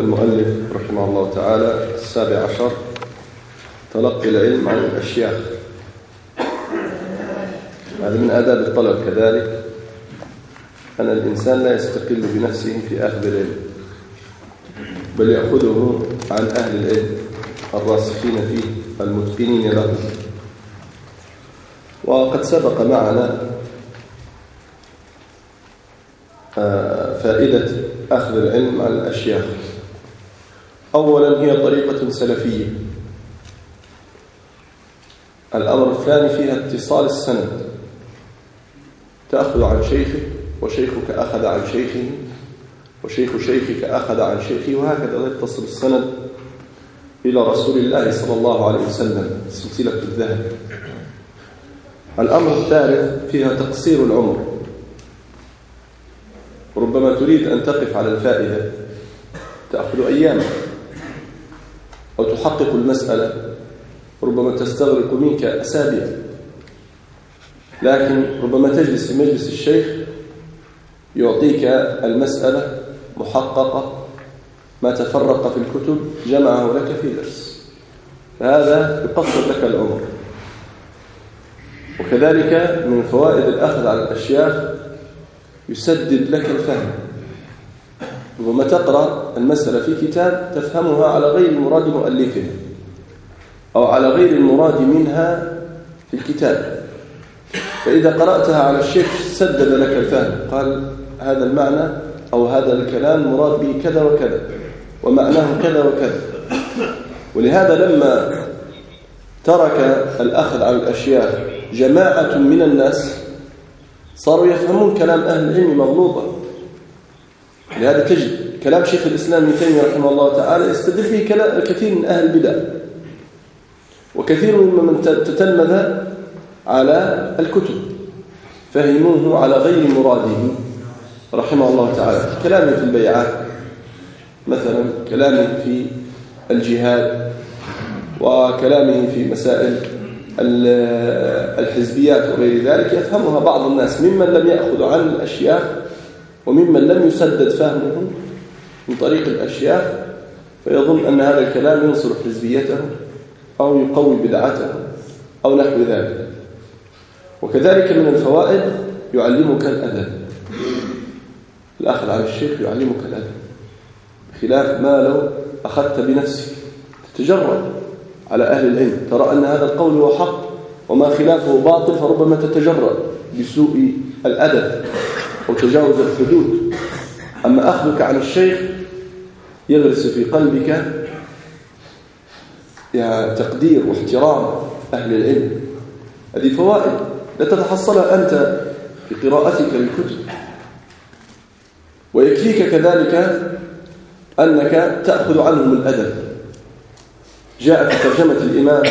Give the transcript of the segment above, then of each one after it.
المؤلف رحمه الله تعالى السابع عشر تلقي العلم عن الأشياخ. هذا من آداب الطلب كذلك أن الإنسان لا يستقل بنفسه في أخذ العلم بل يأخذه عن أهل العلم الراسخين فيه المتقنين له. وقد سبق معنا آه، فائدة أخذ العلم عن الأشياخ. أولا هي طريقة سلفية. الأمر الثاني فيها اتصال السند. تأخذ عن شيخك وشيخك أخذ عن شيخه وشيخ شيخك أخذ عن شيخه وهكذا يتصل السند إلى رسول الله صلى الله عليه وسلم. سلسلة الذهب. الأمر الثالث فيها تقصير العمر. ربما تريد أن تقف على الفائدة. تأخذ أياما أو تحقق المسألة ربما تستغرق منك أسابيع. لكن ربما تجلس في مجلس الشيخ يعطيك المسألة محققة ما تفرق في الكتب جمعه لك في درس. فهذا يقصر لك العمر وكذلك من فوائد الأخذ على الأشياخ يسدد لك الفهم. وما تقرأ المسألة في كتاب تفهمها على غير مراد مؤلفها أو على غير المراد منها في الكتاب. فإذا قرأتها على الشيخ سدد لك الفهم. قال هذا المعنى أو هذا الكلام مراد به كذا وكذا ومعناه كذا وكذا. ولهذا لما ترك الأخذ على الأشياء جماعة من الناس صاروا يفهمون كلام أهل العلم مغلوطا لهذا تجد كلام شيخ الإسلام ابن تيمية رحمه الله تعالى يستدل به كثير من أهل البدع. وكثير ممن تتلمذ على الكتب فهموه على غير مراده رحمه الله تعالى. كلامه في البيعات مثلا كلامه في الجهاد وكلامه في مسائل الحزبيات وغير ذلك يفهمها بعض الناس ممن لم يأخذ عن الأشياخ وممن لم يسدد فهمه من طريق الأشياخ فيظن أن هذا الكلام ينصر حزبيته أو يقوي بدعته أو نحو ذلك. وكذلك من الفوائد يعلمك الأدب. الأخذ على الشيخ يعلمك الأدب خلاف ما لو أخذت بنفسك. تتجرد على أهل العلم ترى أن هذا القول هو حق وما خلافه باطل فربما تتجرد بسوء الأدب. أو تجاوز الحدود. أما أخذك عن الشيخ يغرس في قلبك يعني تقدير واحترام أهل العلم. هذه فوائد لا تتحصلها أنت في قراءتك للكتب. ويكفيك كذلك أنك تأخذ عنهم الأدب. جاء في ترجمة الإمام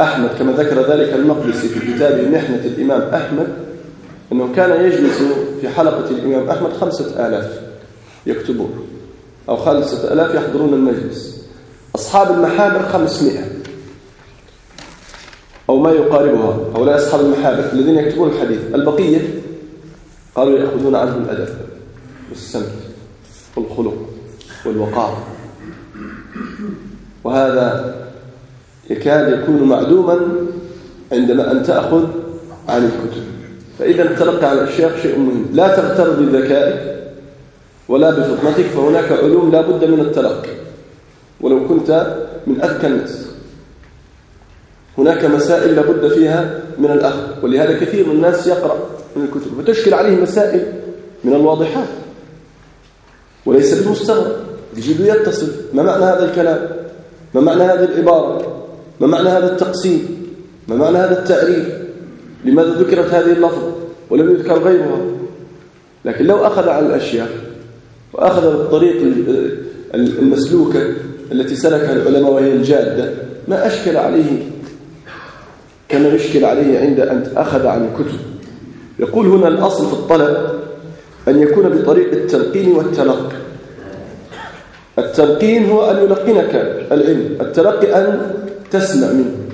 أحمد كما ذكر ذلك المقدسي في كتابه محنة الإمام أحمد أنه كان يجلس في حلقة الإمام أحمد خمسة آلاف يكتبون أو خمسة آلاف يحضرون المجلس. أصحاب المحابر خمسمائة. أو ما يقاربها هؤلاء أصحاب المحابر الذين يكتبون الحديث. البقية قالوا يأخذون عنه الأدب والسمت والخلق والوقار. وهذا يكاد يكون معدوما عندما أن تأخذ عن الكتب. فإذا التلقي عن الأشياء شيء مهم. لا تغتر بذكائك ولا بفطنتك فهناك علوم لا بد من التلقي. ولو كنت من أذكى الناس. هناك مسائل لابد فيها من الأخذ ولهذا كثير من الناس يقرأ من الكتب وتشكل عليه مسائل من الواضحات. وليس بالمستغرب يجب يتصل. ما معنى هذا الكلام؟ ما معنى هذه العبارة؟ ما معنى هذا التقسيم؟ ما معنى هذا التعريف؟ لماذا ذكرت هذه اللفظة ولم يذكر غيرها؟ لكن لو أخذ على الأشياء وأخذ الطريق المسلوكة التي سلكها العلماء وهي الجادة ما أشكل عليه كما يشكل عليه عند أن أخذ عن الكتب. يقول هنا الأصل في الطلب أن يكون بطريق التلقين والتلقي. التلقين هو أن يلقنك العلم التلقي أن تسمع منه.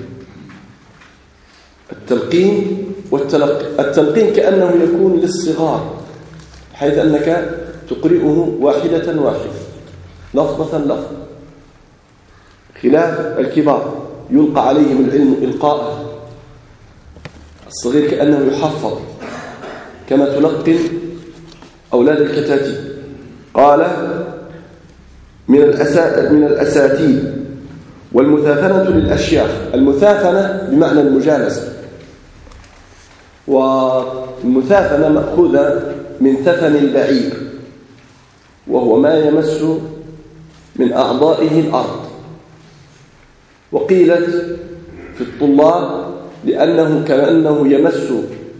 التلقين والتلقي التلقين كأنه يكون للصغار حيث أنك تقرئه واحدة واحدة لفظة لفظ خلاف الكبار يلقى عليهم العلم إلقاء الصغير كأنه يحفظ كما تلقن أولاد الكتاتيب قال من من الأساتيد والمثافنة للأشياخ. المثافنة بمعنى المجالسة. والمثافنة مأخوذة من ثفن البعير وهو ما يمس من أعضائه الأرض. وقيلت في الطلاب لأنه كأنه يمس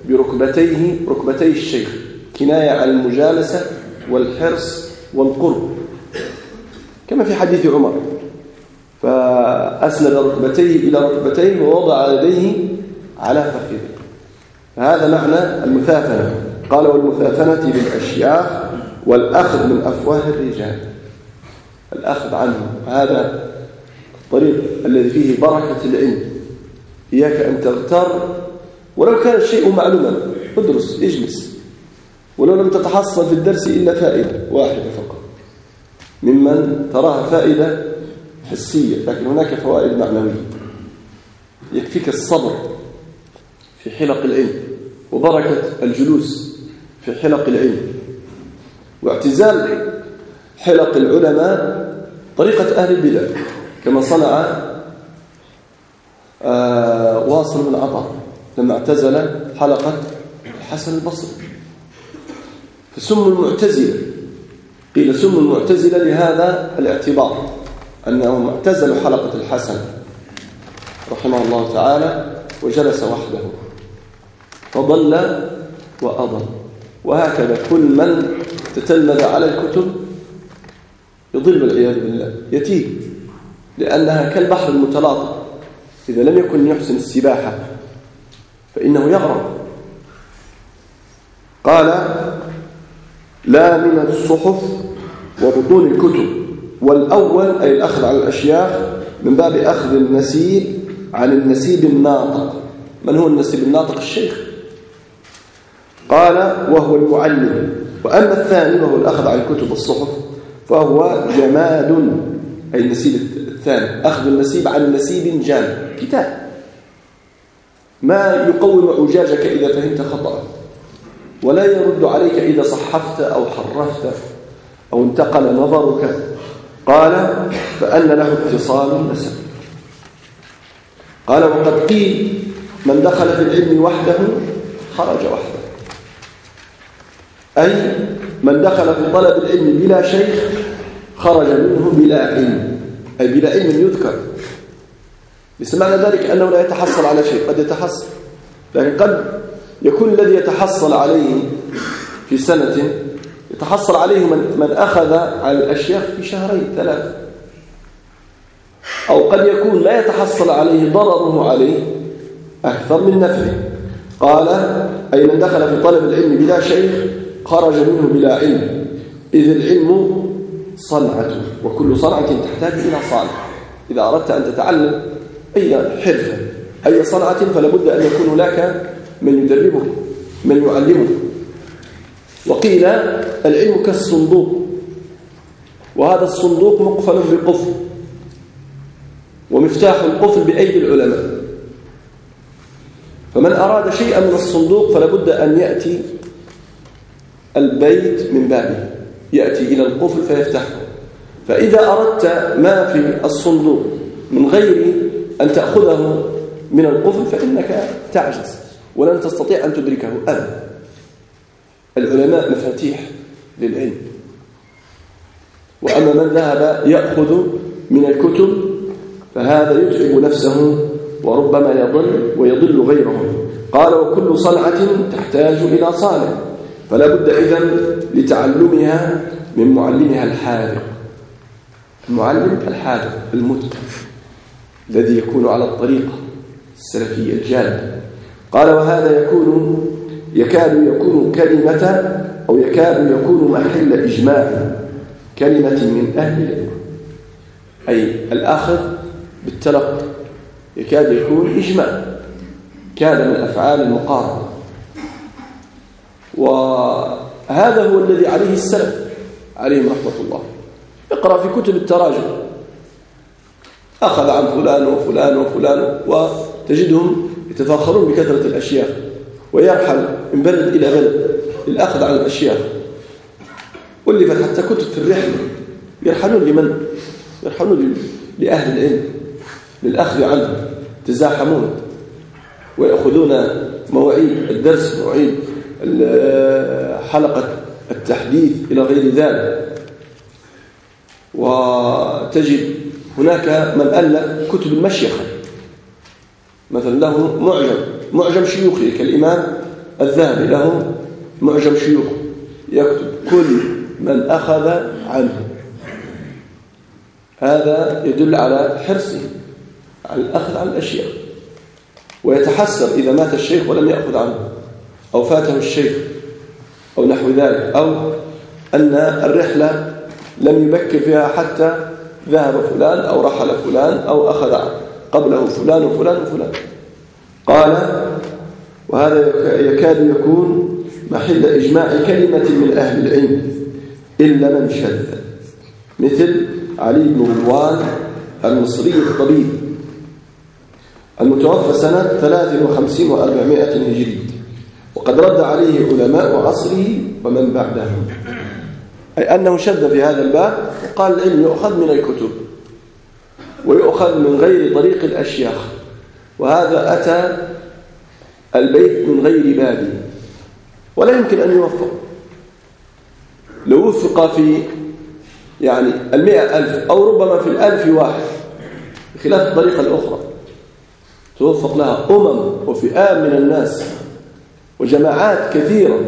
بركبتيه ركبتي الشيخ كناية عن المجالسة والحرص والقرب. كما في حديث عمر فأسند ركبتيه إلى ركبتيه ووضع يديه على فخذه. هذا معنى المثافنة قال والمثافنة للأشياخ والأخذ من أفواه الرجال. الأخذ عنه هذا الطريق الذي فيه بركة العلم. إياك أن تغتر. ولو كان الشيء معلوما ادرس اجلس. ولو لم تتحصل في الدرس إلا فائدة واحدة فقط. ممن تراها فائدة حسية. لكن هناك فوائد معنوية. يكفيك الصبر في حلق العلم. وبركة الجلوس في حلق العلم واعتزال حلق العلماء طريقة أهل البدع كما صنع آه، واصل بن عطاء لما اعتزل حلقة الحسن البصري. فسم المعتزلة قيل سم المعتزلة لهذا الاعتبار أنهم اعتزلوا حلقة الحسن رحمه الله تعالى وجلس وحده. فضل وأضل. وهكذا كل من تتلمذ على الكتب يضل والعياذ بالله. يتيه لأنها كالبحر المتلاطم. إذا لم يكن يحسن السباحة فإنه يغرق قال لا من الصحف وبطون الكتب. والأول أي الأخذ على الأشياخ من باب أخذ النسيب عن النسيب الناطق. من هو النسيب الناطق؟ الشيخ. قال وهو المعلم. وأما الثاني وهو الأخذ عن الكتب والصحف فهو جماد. أي النسيب الثاني. أخذ النسيب عن نسيب جان. كتاب. ما يقوم عجاجك إذا فهمت خطأ. ولا يرد عليك إذا صحفت أو حرفت أو انتقل نظرك. قال فأن له اتصال النسب قال وقد قيل من دخل في العلم وحده خرج وحده. أي من دخل في طلب العلم بلا شيخ خرج منه بلا علم أي بلا علم يذكر. ليس معنى ذلك أنه لا يتحصل على شيء قد يتحصل لكن قد يكون الذي يتحصل عليه في سنة يتحصل عليه من, من أخذ على الأشياخ في شهرين ثلاثة أو قد يكون لا يتحصل عليه ضرره عليه أكثر من نفعه. قال أي من دخل في طلب العلم بلا شيخ خرج منه بلا علم. إذ العلم صنعة وكل صنعة تحتاج إلى صانع إذا أردت أن تتعلم أي حرفة أي صنعة؟ فلا بد أن يكون هناك من يدربك من يعلمك وقيل العلم كالصندوق. وهذا الصندوق مقفل بقفل ومفتاح القفل بأيدي العلماء. فمن أراد شيئا من الصندوق فلا بد أن يأتي البيت من بابه. يأتي إلى القفل فيفتحه. فإذا أردت ما في الصندوق من غير أن تأخذه من القفل فإنك تعجز ولن تستطيع أن تدركه أبدا. العلماء مفاتيح للعلم. وأما من ذهب يأخذ من الكتب فهذا يتعب نفسه وربما يضل ويضل غيره. قال وكل صنعة تحتاج إلى صانع. فلا بد إذن لتعلمها من معلمها الحاذق. المعلم الحاذق المتقن الذي يكون على الطريقة السلفية الجادة. قال وهذا يكون يكاد يكون كلمة أو يكاد يكون محل إجماع كلمة من أهل العلم. أي الآخذ بالتلقي يكاد يكون إجماع. كان من أفعال المقارنة. وهذا هو الذي عليه السلف عليهم رحمة الله. اقرأ في كتب التراجم. أخذ عن فلان وفلان وفلان وتجدهم يتفاخرون بكثرة الأشياء ويرحل من بلد إلى بلد للأخذ عن الأشياء. ألفت حتى كتب في الرحلة. يرحلون لمن؟ يرحلون لأهل العلم للأخذ عنه تزاحمون ويأخذون مواعيد الدرس مواعيد. حلقة التحديث إلى غير ذلك. وتجد هناك من ألف كتب المشيخة مثلا له معجم معجم شيوخي كالإمام الذهبي له معجم شيوخ يكتب كل من أخذ عنه. هذا يدل على حرصه على الأخذ عن الأشياء ويتحسر إذا مات الشيخ ولم يأخذ عنه. أو فاته الشيخ أو نحو ذلك أو أن الرحلة لم يبكر فيها حتى ذهب فلان أو رحل فلان أو أخذ قبله فلان وفلان وفلان. قال وهذا يكاد يكون محل إجماع كلمة من أهل العلم إلا من شذ مثل علي بن رضوان المصري الطبيب المتوفى سنة 53 و400 هجري. وقد رد عليه علماء عصره ومن بعدهم أي أنه شد في هذا الباب وقال العلم يؤخذ من الكتب ويؤخذ من غير طريق الأشياخ. وهذا أتى البيت من غير بابه. ولا يمكن أن يوفق. لو وفق في يعني المئة ألف أو ربما في الألف واحد بخلاف الطريقة الأخرى. توفق لها أمم وفئات من الناس. وجماعات كثيرة.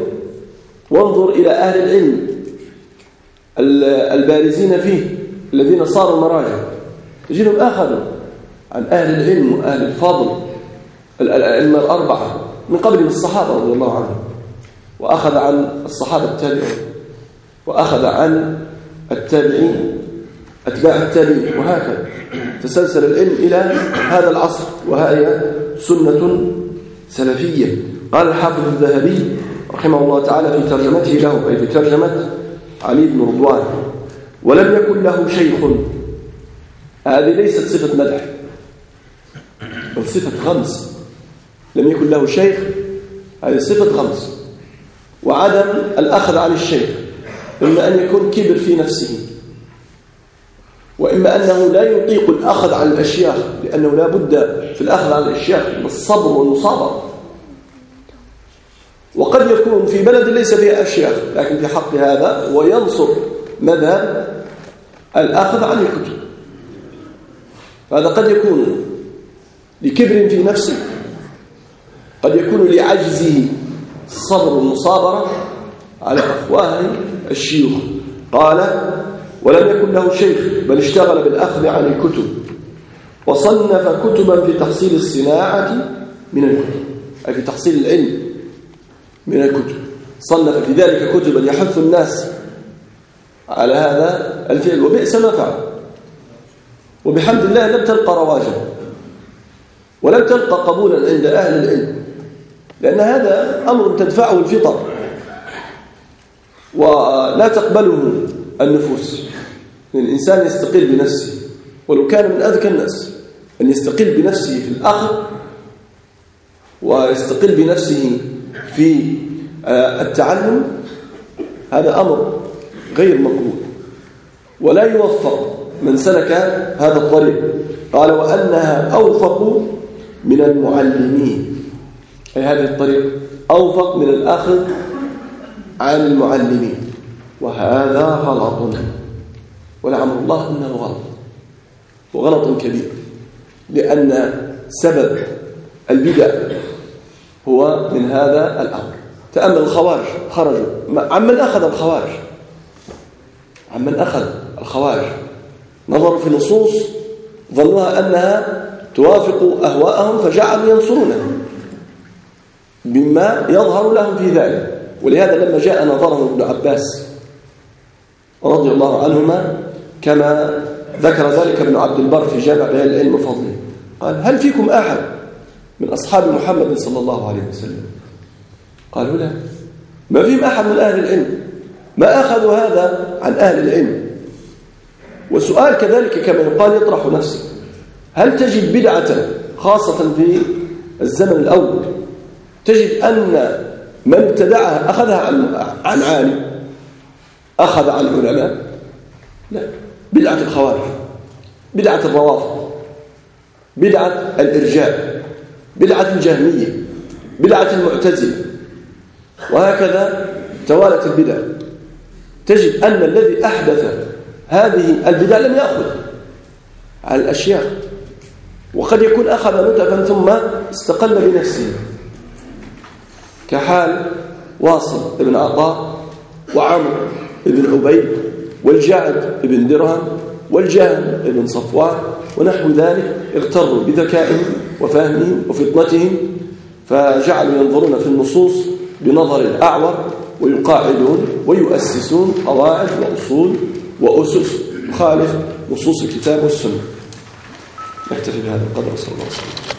وانظر إلى أهل العلم البارزين فيه الذين صاروا مراجع. تجدهم أخذوا عن أهل العلم وأهل الفضل الأئمة الأربعة من قبل الصحابة رضي الله عنهم. وأخذ عن الصحابة التابعين وأخذ عن التابعين أتباع التابعين. وهكذا تسلسل العلم إلى هذا العصر وهي سنة سلفية. قال الحافظ الذهبي رحمه الله تعالى في ترجمته له أي في ترجمة علي بن رضوان ولم يكن له شيخ. هذه ليست صفة مدح بل صفة غمس. لم يكن له شيخ؟ هذه صفة غمس. وعدم الأخذ عن الشيخ إما أن يكون كبر في نفسه وإما أنه لا يطيق الأخذ عن الأشياخ لأنه لا بد في الأخذ عن الأشياخ من الصبر والمصابرة. وقد يكون في بلد ليس فيها أشياخ لكن في حق هذا وينصر مذهب الأخذ عن الكتب هذا قد يكون لكبر في نفسه قد يكون لعجزه الصبر والمصابرة على أفواه الشيوخ. قال ولم يكن له شيخ بل اشتغل بالأخذ عن الكتب وصنف كتبا في تحصيل الصناعة من الكتب أي في تحصيل العلم. من الكتب. صنف في ذلك كتبا يحث الناس على هذا الفعل. وبئس ما فعل. وبحمد الله لم تلقى رواجا ولم تلقى قبولا عند أهل العلم. لأن هذا أمر تدفعه الفطر. ولا تقبله النفوس. الإنسان يستقل بنفسه. ولو كان من أذكى الناس. أن يستقل بنفسه في الأخذ. ويستقل بنفسه في آه، التعلم هذا أمر غير مقبول. ولا يوفق من سلك هذا الطريق. قال وأنها أوفق من المعلمين. أي هذه الطريق أوفق من الأخذ عن المعلمين. وهذا غلط. ولعمر الله أنه غلط. وغلط كبير. لأن سبب البدع هو من هذا الأمر. تأمل الخوارج خرجوا. عمن أخذ الخوارج. عمن أخذ الخوارج. نظروا في نصوص ظنوها أنها توافق أهواءهم فجعلوا ينصرونها بما يظهر لهم في ذلك. ولهذا لما جاء نظره ابن عباس رضي الله عنهما كما ذكر ذلك ابن عبد البر في جامع بيان العلم وفضله قال هل فيكم أحد من أصحاب محمد صلى الله عليه وسلم. قالوا لا ما فيهم أحد من أهل العلم؟ ما أخذوا هذا عن أهل العلم؟ وسؤال كذلك كما يقال يطرح نفسه. هل تجد بدعة خاصة في الزمن الأول؟ تجد أن من ابتدعها أخذها عن عن عالم؟ أخذ عن علماء؟ لا. بدعة الخوارج بدعة الروافض بدعة الإرجاء. بدعة الجهمية بدعة المعتزلة. وهكذا توالت البدع. تجد أن الذي أحدث هذه البدع لم يأخذ على الأشياء. وقد يكون أخذ نتفا ثم استقل بنفسه. كحال واصل ابن عطاء وعمر ابن عبيد والجعد ابن درهم والجهم ابن صفوان ونحو ذلك اغتروا بذكائهم وفهمهم وفطنتهم فجعلوا ينظرون في النصوص بنظر الأعور ويقاعدون ويؤسسون قواعد وأصول وأسس تخالف نصوص الكتاب والسنة. نكتفي بهذا القدر صلى الله عليه وسلم.